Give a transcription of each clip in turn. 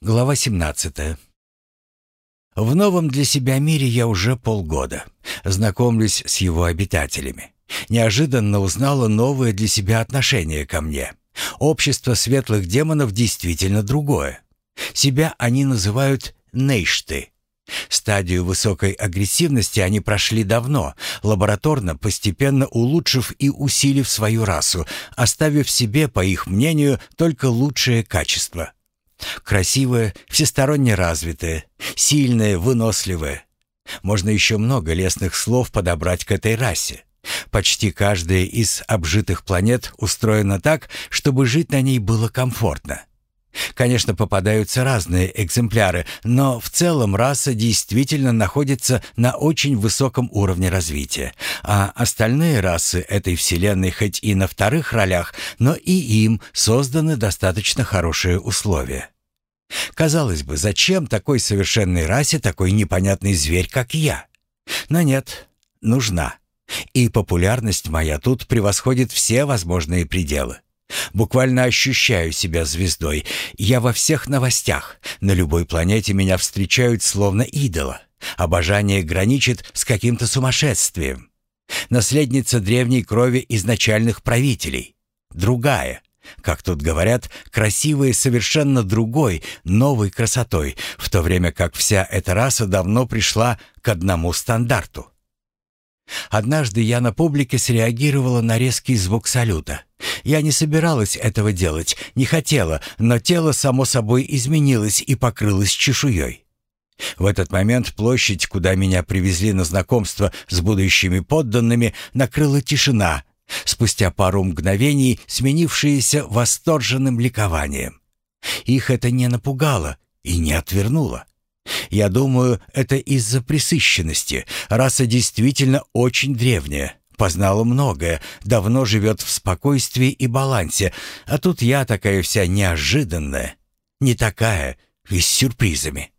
Глава 17. В новом для себя мире я уже полгода. Знакомлюсь с его обитателями. Неожиданно узнала новое для себя отношение ко мне. Общество светлых демонов действительно другое. Себя они называют нейшты. Стадию высокой агрессивности они прошли давно, лабораторно, постепенно улучшив и усилив свою расу, оставив себе, по их мнению, только лучшие качества. Красивые, всесторонне развитые, сильные, выносливые. Можно еще много лестных слов подобрать к этой расе. Почти каждая из обжитых планет устроена так, чтобы жить на ней было комфортно. Конечно, попадаются разные экземпляры, но в целом раса действительно находится на очень высоком уровне развития, а остальные расы этой вселенной хоть и на вторых ролях, но и им созданы достаточно хорошие условия. Казалось бы, зачем такой совершенной расе такой непонятный зверь, как я? Но нет, нужна. И популярность моя тут превосходит все возможные пределы. Буквально ощущаю себя звездой. Я во всех новостях. На любой планете меня встречают словно идола. Обожание граничит с каким-то сумасшествием. Наследница древней крови изначальных правителей. Другая. Как тут говорят, красивая совершенно другой, новой красотой, в то время как вся эта раса давно пришла к одному стандарту. Однажды я на публике среагировала на резкий звук салюта. Я не собиралась этого делать, не хотела, но тело само собой изменилось и покрылось чешуей. В этот момент площадь, куда меня привезли на знакомство с будущими подданными, накрыла тишина, спустя пару мгновений сменившаяся восторженным ликованием. Их это не напугало и не отвернуло. Я думаю, это из-за пресыщенности. Раса действительно очень древняя, познала многое, давно живет в спокойствии и балансе, а тут я такая вся неожиданная, не такая и с сюрпризами.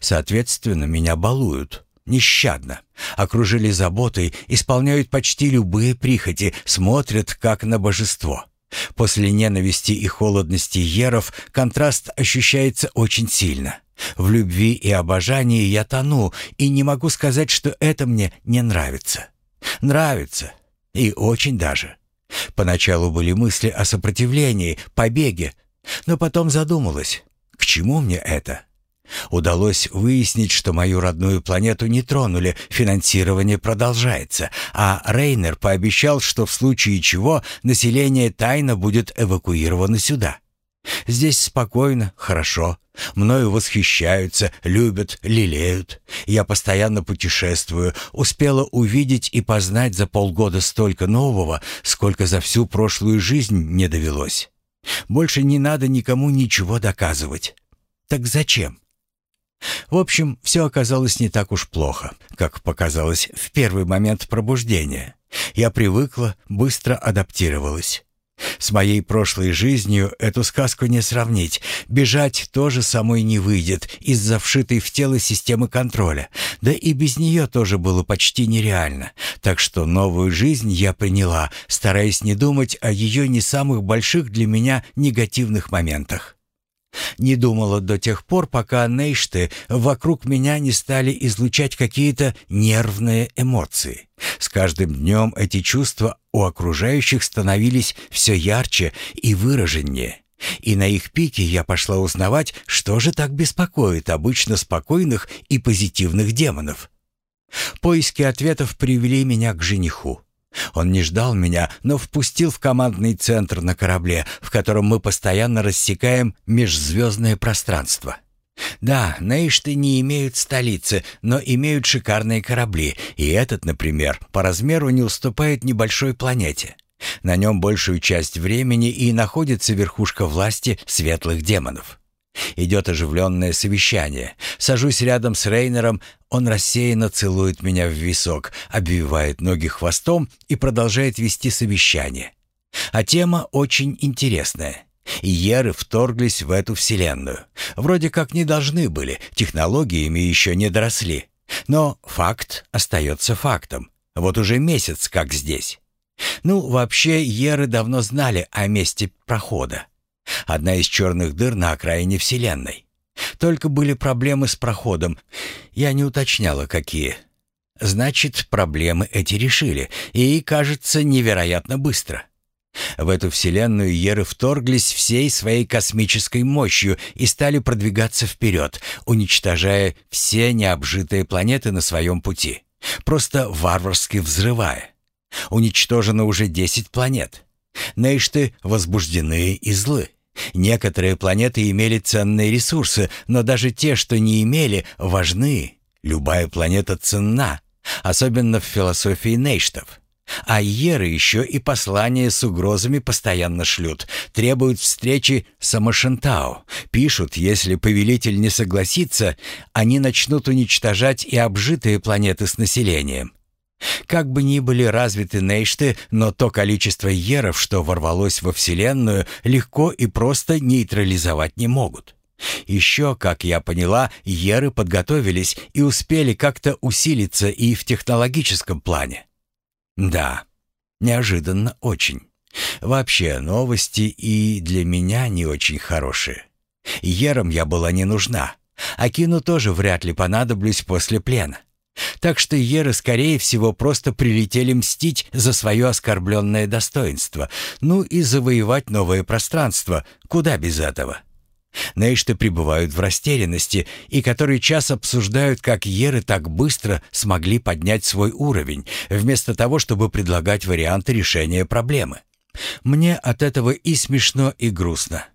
Соответственно, меня балуют нещадно, окружили заботой, исполняют почти любые прихоти, смотрят как на божество. После ненависти и холодности еров контраст ощущается очень сильно. В любви и обожании я тону, и не могу сказать, что это мне не нравится. Нравится. И очень даже. Поначалу были мысли о сопротивлении, побеге, но потом задумалась, к чему мне это? Удалось выяснить, что мою родную планету не тронули, финансирование продолжается, а Рейнер пообещал, что в случае чего население тайно будет эвакуировано сюда. Здесь спокойно, хорошо. Мною восхищаются, любят, лелеют. Я постоянно путешествую, успела увидеть и познать за полгода столько нового, сколько за всю прошлую жизнь не довелось. Больше не надо никому ничего доказывать. Так зачем? В общем, все оказалось не так уж плохо, как показалось в первый момент пробуждения. Я привыкла, быстро адаптировалась. С моей прошлой жизнью эту сказку не сравнить. Бежать тоже самой не выйдет из-за вшитой в тело системы контроля. Да и без нее тоже было почти нереально. Так что новую жизнь я приняла, стараясь не думать о ее не самых больших для меня негативных моментах. Не думала до тех пор, пока нейшты вокруг меня не стали излучать какие-то нервные эмоции. С каждым днем эти чувства у окружающих становились все ярче и выраженнее. И на их пике я пошла узнавать, что же так беспокоит обычно спокойных и позитивных демонов. Поиски ответов привели меня к жениху. Он не ждал меня, но впустил в командный центр на корабле, в котором мы постоянно рассекаем межзвездное пространство. Да, Нейшты не имеют столицы, но имеют шикарные корабли, и этот, например, по размеру не уступает небольшой планете. На нем большую часть времени и находится верхушка власти светлых демонов. Идет оживленное совещание. Сажусь рядом с Рейнером, он рассеянно целует меня в висок, обвивает ноги хвостом и продолжает вести совещание. А тема очень интересная. Иеры вторглись в эту вселенную. Вроде как не должны были, технологиями еще не доросли. Но факт остается фактом. Вот уже месяц как здесь. Ну, вообще, Еры давно знали о месте прохода. Одна из черных дыр на окраине Вселенной. Только были проблемы с проходом. Я не уточняла, какие. Значит, проблемы эти решили, и, кажется, невероятно быстро. В эту вселенную Еры вторглись всей своей космической мощью и стали продвигаться вперед, уничтожая все необжитые планеты на своем пути, просто варварски взрывая. Уничтожено уже 10 планет. Нейшты возбуждены и злы. Некоторые планеты имели ценные ресурсы, но даже те, что не имели, важны. Любая планета ценна, особенно в философии Нейштов. А Еры еще и послания с угрозами постоянно шлют, требуют встречи с Амашентау. Пишут, если повелитель не согласится, они начнут уничтожать и обжитые планеты с населением. Как бы ни были развиты нейшты, но то количество еров, что ворвалось во Вселенную, легко и просто нейтрализовать не могут. Еще, как я поняла, еры подготовились и успели как-то усилиться и в технологическом плане. Да, неожиданно очень. Вообще, новости и для меня не очень хорошие. Ерам я была не нужна, а Кину тоже вряд ли понадоблюсь после плена. Так что Еры, скорее всего, просто прилетели мстить за свое оскорбленное достоинство, ну и завоевать новое пространство, куда без этого. Нейшты пребывают в растерянности и который час обсуждают, как Еры так быстро смогли поднять свой уровень, вместо того, чтобы предлагать варианты решения проблемы. Мне от этого и смешно, и грустно.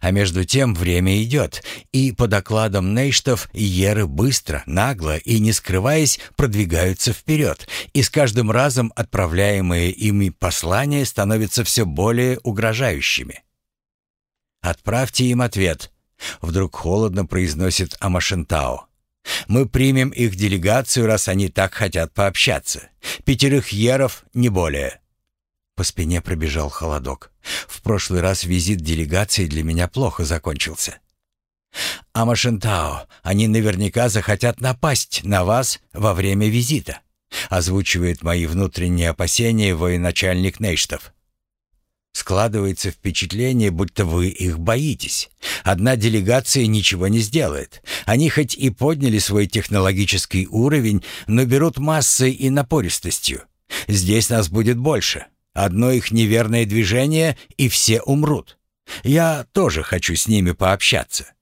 А между тем время идет, и по докладам Нейштов Еры быстро, нагло и не скрываясь продвигаются вперед, и с каждым разом отправляемые ими послания становятся все более угрожающими. «Отправьте им ответ», — вдруг холодно произносит Амашентао. «Мы примем их делегацию, раз они так хотят пообщаться. Пятерых еров, не более». По спине пробежал холодок. В прошлый раз визит делегации для меня плохо закончился. «Амашентао, они наверняка захотят напасть на вас во время визита», озвучивает мои внутренние опасения военачальник Нейштов. Складывается впечатление, будто вы их боитесь. Одна делегация ничего не сделает. Они хоть и подняли свой технологический уровень, но берут массой и напористостью. Здесь нас будет больше. Одно их неверное движение, и все умрут. Я тоже хочу с ними пообщаться».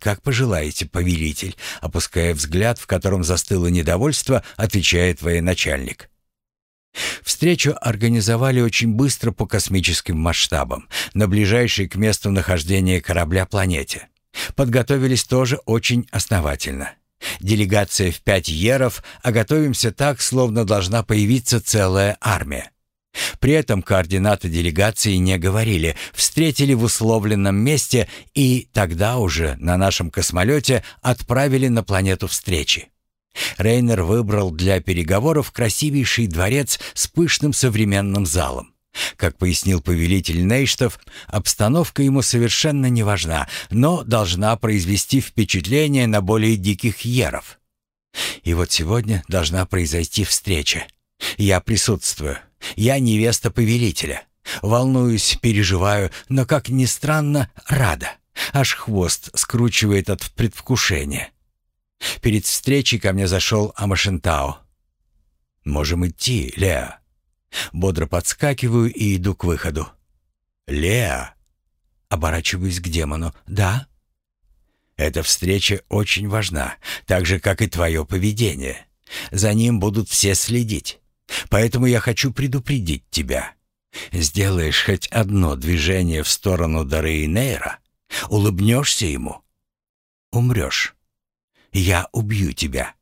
«Как пожелаете, повелитель», — опуская взгляд, в котором застыло недовольство, отвечает военачальник. Встречу организовали очень быстро по космическим масштабам, на ближайшей к месту нахождения корабля планете. Подготовились тоже очень основательно. Делегация в пять еров, а готовимся так, словно должна появиться целая армия. При этом координаты делегации не говорили, встретили в условленном месте и тогда уже на нашем космолете отправили на планету встречи. Рейнер выбрал для переговоров красивейший дворец с пышным современным залом. Как пояснил повелитель Нейштов, обстановка ему совершенно не важна, но должна произвести впечатление на более диких еров. И вот сегодня должна произойти встреча. Я присутствую. Я невеста повелителя. Волнуюсь, переживаю, но, как ни странно, рада. Аж хвост скручивает от предвкушения. Перед встречей ко мне зашел Амашентао. «Можем идти, Леа». Бодро подскакиваю и иду к выходу. «Леа!» Оборачиваюсь к демону. «Да?» «Эта встреча очень важна, так же, как и твое поведение. За ним будут все следить. Поэтому я хочу предупредить тебя. Сделаешь хоть одно движение в сторону Дарейнейра, улыбнешься ему, умрешь. Я убью тебя.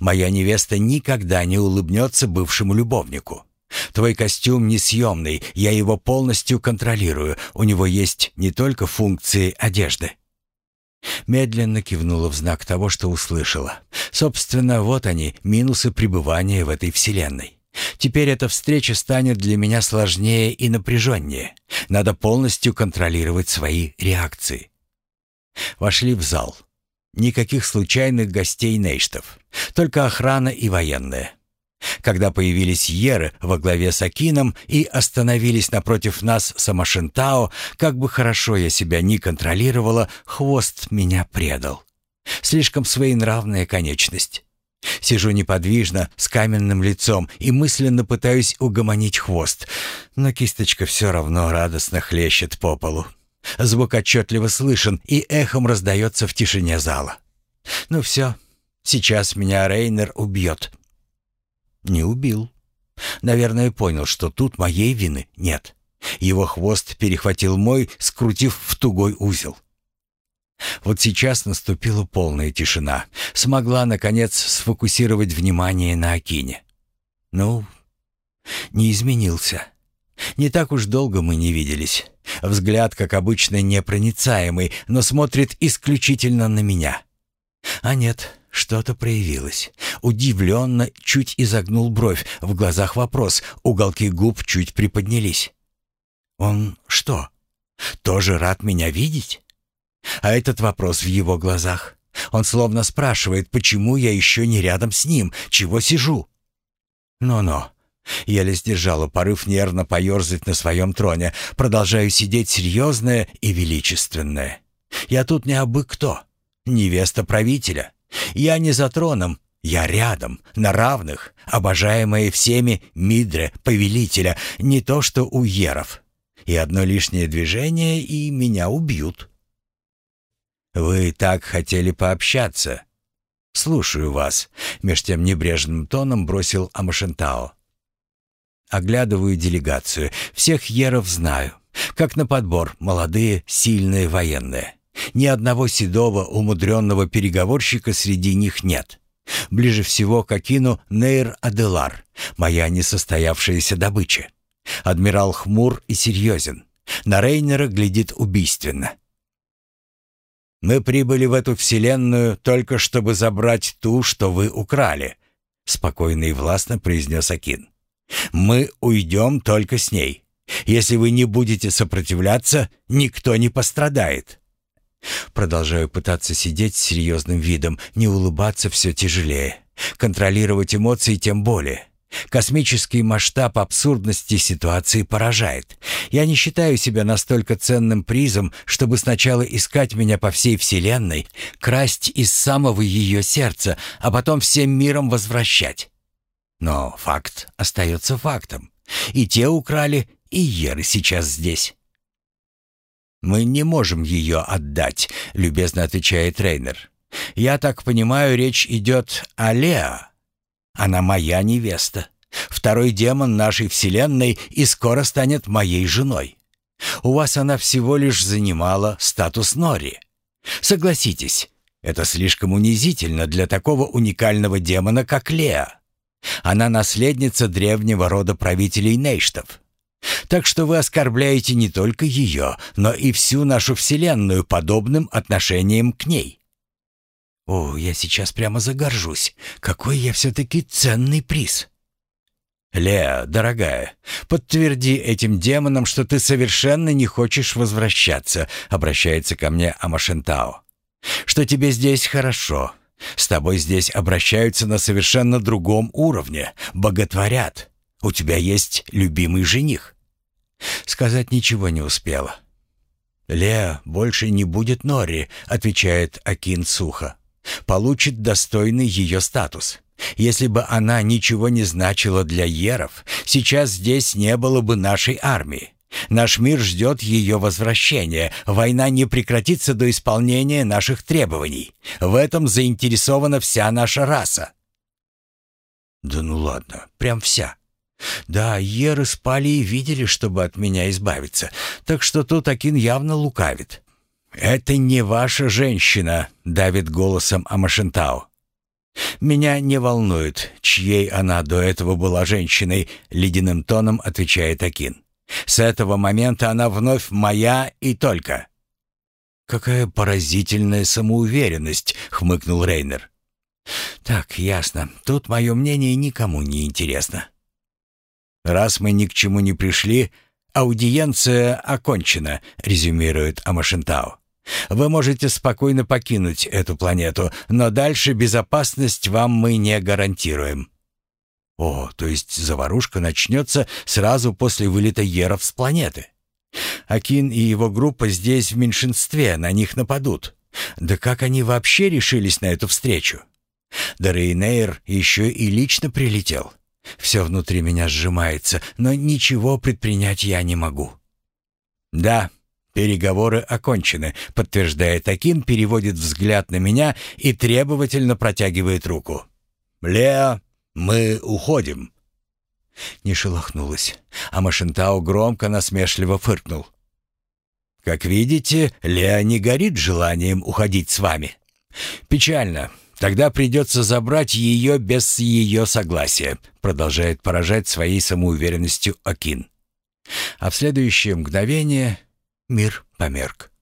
Моя невеста никогда не улыбнется бывшему любовнику. Твой костюм несъемный, я его полностью контролирую. У него есть не только функции одежды. Медленно кивнула в знак того, что услышала. Собственно, вот они, минусы пребывания в этой вселенной. Теперь эта встреча станет для меня сложнее и напряженнее. Надо полностью контролировать свои реакции. Вошли в зал. Никаких случайных гостей Нейштов. Только охрана и военные. Когда появились Еры во главе с Акином и остановились напротив нас Самашентао, как бы хорошо я себя ни контролировала, хвост меня предал. Слишком своенравная конечность. Сижу неподвижно, с каменным лицом, и мысленно пытаюсь угомонить хвост, но кисточка все равно радостно хлещет по полу. Звук отчетливо слышен и эхом раздается в тишине зала. Ну все, сейчас меня Рейнер убьет. Не убил. Наверное, понял, что тут моей вины нет. Его хвост перехватил мой, скрутив в тугой узел. Вот сейчас наступила полная тишина. Смогла, наконец, сфокусировать внимание на Акине. Ну, не изменился. Не так уж долго мы не виделись. Взгляд, как обычно, непроницаемый, но смотрит исключительно на меня. А нет, что-то проявилось. Удивленно чуть изогнул бровь, в глазах вопрос, уголки губ чуть приподнялись. Он что, тоже рад меня видеть? А этот вопрос в его глазах. Он словно спрашивает, почему я еще не рядом с ним, чего сижу. Но-но. Еле сдержала порыв нервно поерзать на своем троне. Продолжаю сидеть серьезная и величественная. Я тут не абы кто. Невеста правителя. Я не за троном, я рядом, на равных, обожаемая всеми Мидре, повелителя, не то что у Еров. И одно лишнее движение, и меня убьют. «Вы так хотели пообщаться?» «Слушаю вас», — меж тем небрежным тоном бросил Амашентао. Оглядываю делегацию. Всех еров знаю. Как на подбор, молодые, сильные военные. Ни одного седого, умудренного переговорщика среди них нет. Ближе всего к Акину Нейр Аделар, моя несостоявшаяся добыча. Адмирал хмур и серьезен. На Рейнера глядит убийственно. «Мы прибыли в эту вселенную только чтобы забрать ту, что вы украли», — спокойно и властно произнес Акин. «Мы уйдем только с ней. Если вы не будете сопротивляться, никто не пострадает». Продолжаю пытаться сидеть с серьезным видом, не улыбаться все тяжелее. Контролировать эмоции тем более. Космический масштаб абсурдности ситуации поражает. Я не считаю себя настолько ценным призом, чтобы сначала искать меня по всей Вселенной, красть из самого ее сердца, а потом всем миром возвращать. Но факт остается фактом. И те украли, и Еры сейчас здесь. «Мы не можем ее отдать», — любезно отвечает Рейнер. «Я так понимаю, речь идет о Лео. Она моя невеста, второй демон нашей вселенной и скоро станет моей женой. У вас она всего лишь занимала статус Нори. Согласитесь, это слишком унизительно для такого уникального демона, как Лео. Она наследница древнего рода правителей Нейштов. Так что вы оскорбляете не только ее, но и всю нашу Вселенную подобным отношением к ней. О, я сейчас прямо загоржусь. Какой я все-таки ценный приз. Леа, дорогая, подтверди этим демонам, что ты совершенно не хочешь возвращаться, обращается ко мне Амашентао. Что тебе здесь хорошо. С тобой здесь обращаются на совершенно другом уровне, боготворят. У тебя есть любимый жених». Сказать ничего не успела. «Леа больше не будет Нори», — отвечает Акин сухо. «Получит достойный ее статус. Если бы она ничего не значила для Еров, сейчас здесь не было бы нашей армии. Наш мир ждет ее возвращения. Война не прекратится до исполнения наших требований. В этом заинтересована вся наша раса». «Да ну ладно, прям вся». Да, Еры спали и видели, чтобы от меня избавиться, так что тут Акин явно лукавит. «Это не ваша женщина», — давит голосом Амашентау. «Меня не волнует, чьей она до этого была женщиной», — ледяным тоном отвечает Акин. «С этого момента она вновь моя и только». «Какая поразительная самоуверенность», — хмыкнул Рейнер. «Так, ясно. Тут мое мнение никому не интересно». «Раз мы ни к чему не пришли, аудиенция окончена», — резюмирует Амашентау. «Вы можете спокойно покинуть эту планету, но дальше безопасность вам мы не гарантируем». О, то есть заварушка начнется сразу после вылета Еров с планеты. Акин и его группа здесь в меньшинстве, на них нападут. Да как они вообще решились на эту встречу? Да Рейнейр еще и лично прилетел. Все внутри меня сжимается, но ничего предпринять я не могу. «Да, переговоры окончены», — подтверждает Акин, переводит взгляд на меня и требовательно протягивает руку. «Леа, мы уходим». Не шелохнулась, а Машентау громко насмешливо фыркнул. «Как видите, Леа не горит желанием уходить с вами. Печально, Тогда придется забрать ее без ее согласия», продолжает поражать своей самоуверенностью Акин. А в следующее мгновение мир померк.